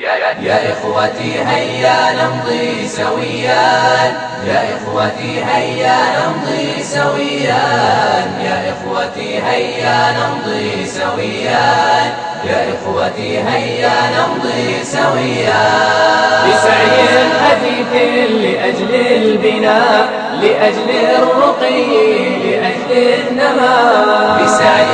يا إخوتي هيا نمضي سويا. يا إخوتي هيا نمضي سويا. يا إخوتي هيا نمضي سويا. يا إخوتي هيا نمضي سويا. بسعي حثيث لأجل البناء لأجل الرقي لأجل النماء. بسعي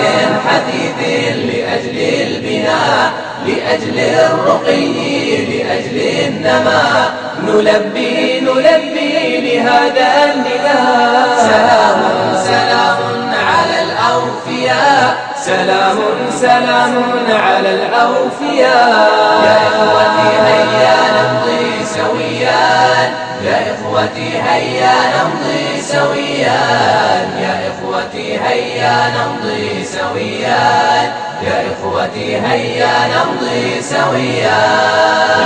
لأجل الرقي لأجل النماء نلبي نلبي لهذا النداء سلام سلام على الأوفياء. سلام سلام على الأوفياء. يا إخوتي هيا نمضي سويا. يا إخوتي هيا نمضي سويا. يا إخوتي هيا نمضي سويا. يا إخوتي هيا نمضي سويا.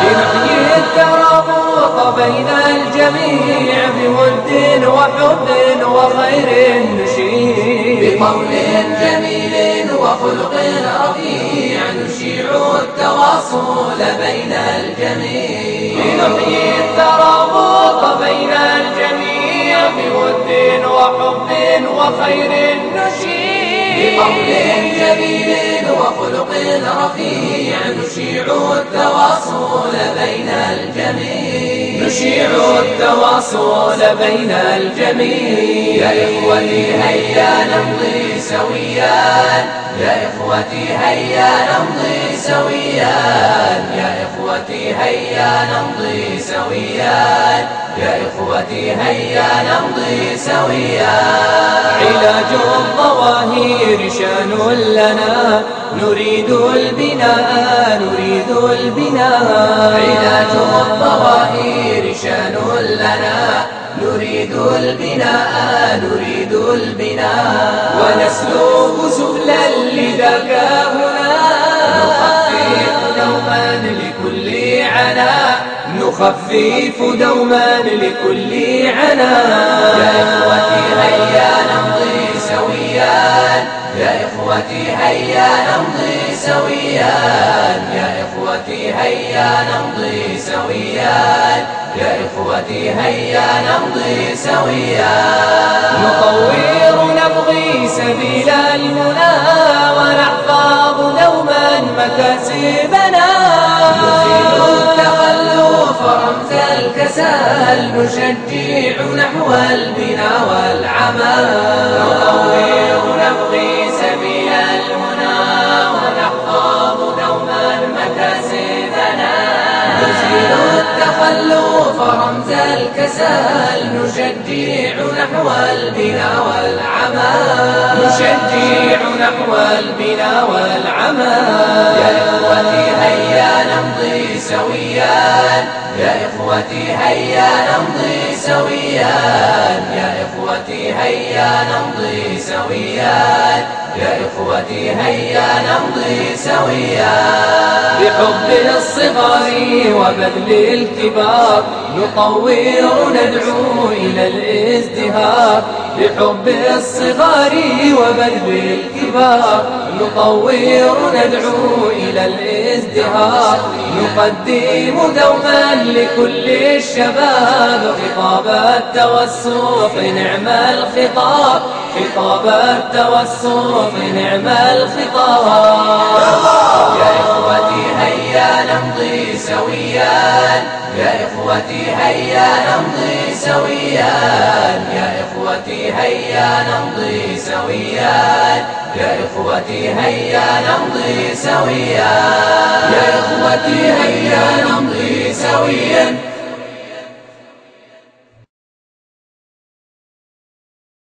لنحيي الترابط بين الجميع بود وحب وخير نشيد بقول جميل وخلق رفيع نشيع التواصل بين الجميع. لنحيي الترابط وخير نشيد بقول جميل وخلق رفيع نشيع التواصل بين الجميع. نشيع التواصل بين الجميع. يا إخوتي هيا نمضي. سويا يا إخوتي هيا نمضي سويا يا إخوتي هيا نمضي سويا يا إخوتي هيا نمضي سويا علاج الظواهر شأن لنا. نريد البناء نريد البناء. علاج الظواهر شأن لنا. نريد البناء نريد البناء ونسلوك سبلا لذاك هنا نخفف دوما لكل عنا. نخفف دوما لكل عنا. يا إخوتي هيا نمضي سويا. يا إخوتي هيا نمضي سويا. يا إخوتي هيا نمضي سويا. يا إخوتي هيا نمضي سويا. نطور نبغي سبيل المنى ونحفظ دوما مكاسبنا. نزيل التخلف رمز الكسل نشجع نحو البنا والعمل. الكسل نشجع نحو البنا والعمل. نشجع نحو البنا والعمل. يا إخوتي هيا نمضي سويا. يا إخوتي هيا نمضي سويا. يا إخوتي هيا نمضي سويا. يا إخوتي هيا نمضي سويا. بحب الصغار وبذل الكبار نطور ندعو إلى الازدهار. بحب الصغار وبذل الكبار نطور ندعو إلى الازدهار. نقدم دوما لكل الشباب خطاب التوسط نعم الخطاب. خطاب التوسط نعم الخطاب. يا إخوتي هيا نمضي سويا. يا إخوتي هيا نمضي سويا. يا إخوتي هيا نمضي سويا. يا إخوتي هيا نمضي سويا. يا إخوتي هيا نمضي سويا.